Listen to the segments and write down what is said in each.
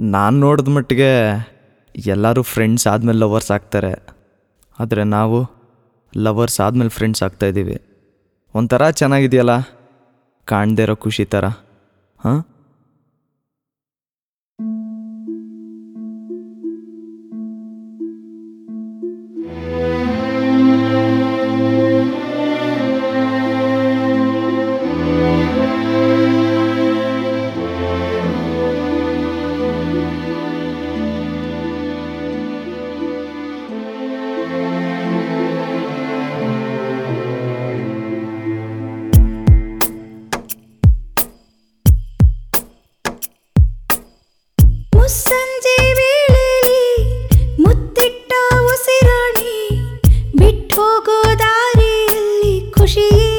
ನಾನು ನೋಡಿದ ಮಟ್ಟಿಗೆ ಎಲ್ಲರೂ ಫ್ರೆಂಡ್ಸ್ ಆದಮೇಲೆ ಲವರ್ಸ್ ಆಗ್ತಾರೆ. ಆದರೆ ನಾವು ಲವರ್ಸ್ ಆದಮೇಲೆ ಫ್ರೆಂಡ್ಸ್ ಆಗ್ತಾಯಿದ್ದೀವಿ ಒಂಥರ ಚೆನ್ನಾಗಿದೆಯಲ್ಲ? ಕಾಣದೇ ಇರೋ ಖುಷಿ ಥರ. ಹಾಂ? ಮುಸ್ಸಂಜೆ ವೇಳೆಯಲ್ಲಿ ಮುತ್ತಿಟ್ಟ ಉಸಿರಾಣಿ ಬಿಟ್ಟು ಹೋಗೋ ದಾರಿಯಲ್ಲಿ ಖುಷಿಯೇ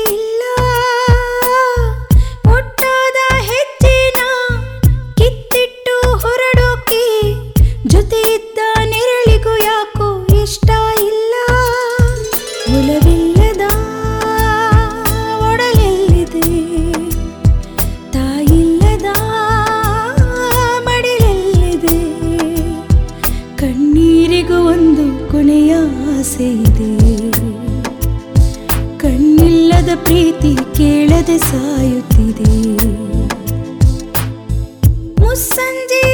ಪ್ರೀತಿ ಕೇಳದೆ ಸಾಯುತ್ತಿದೆ. ಮುಸ್ಸಂಜೆ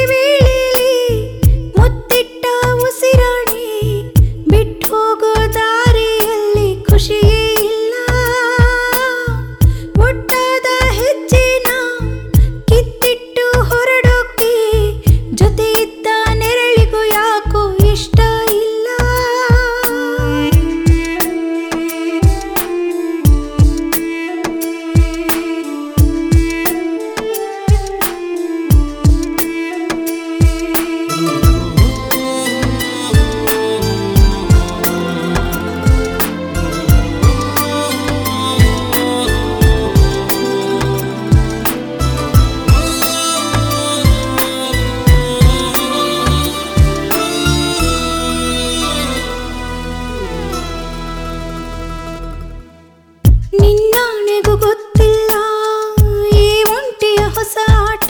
ನಿನ್ನಾಣೆಗೂ ಗೊತ್ತಿಲ್ಲ ಈ ಒಂಟಿಯ ಹೊಸ ಆಟ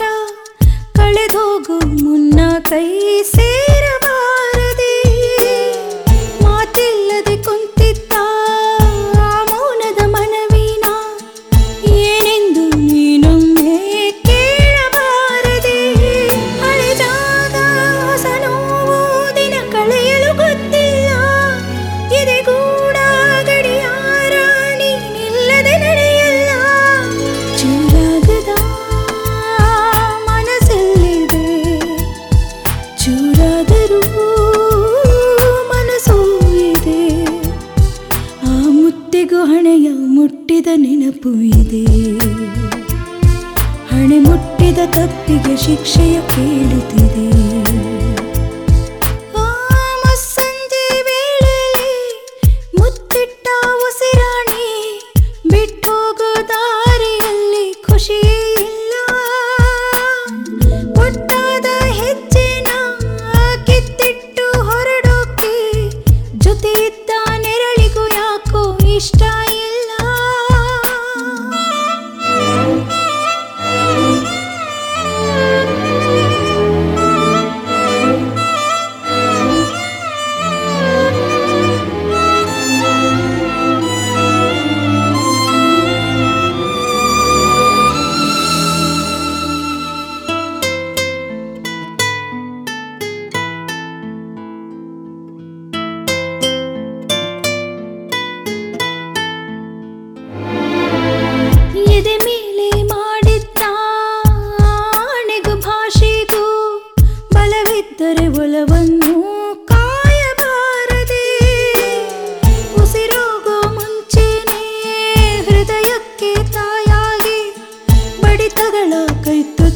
ಕಳೆದೋಗು ಮುನ್ನ ಕೈ ಸೇರಬಾರದೆ ಇದೆ ಹಣೆ ಮುಟ್ಟಿದ ತಪ್ಪಿಗೆ ಶಿಕ್ಷೆಯ ಕೇಳುತ್ತಿದೆ. ಬಲವಿದ್ದರೆ ಒಲವನ್ನು ಕಾಯಬಾರದೆ. ಉಸಿರೋಗೋ ಮುಂಚೆನೇ ಹೃದಯಕ್ಕೆ ತಾಯಾಗಿ ಬಡಿತಗಳ ಕೈತುತ್ತ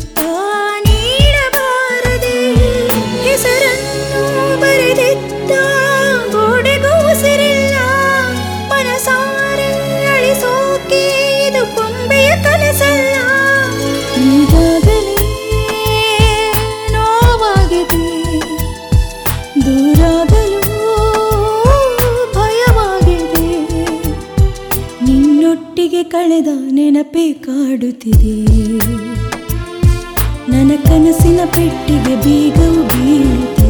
ಕಳೆದ ನೆನಪೇ ಕಾಡುತ್ತಿದೆ. ನನ್ನ ಕನಸಿನ ಪೆಟ್ಟಿಗೆ ಬೀಗವು ಬೀಳುತ್ತಿದೆ.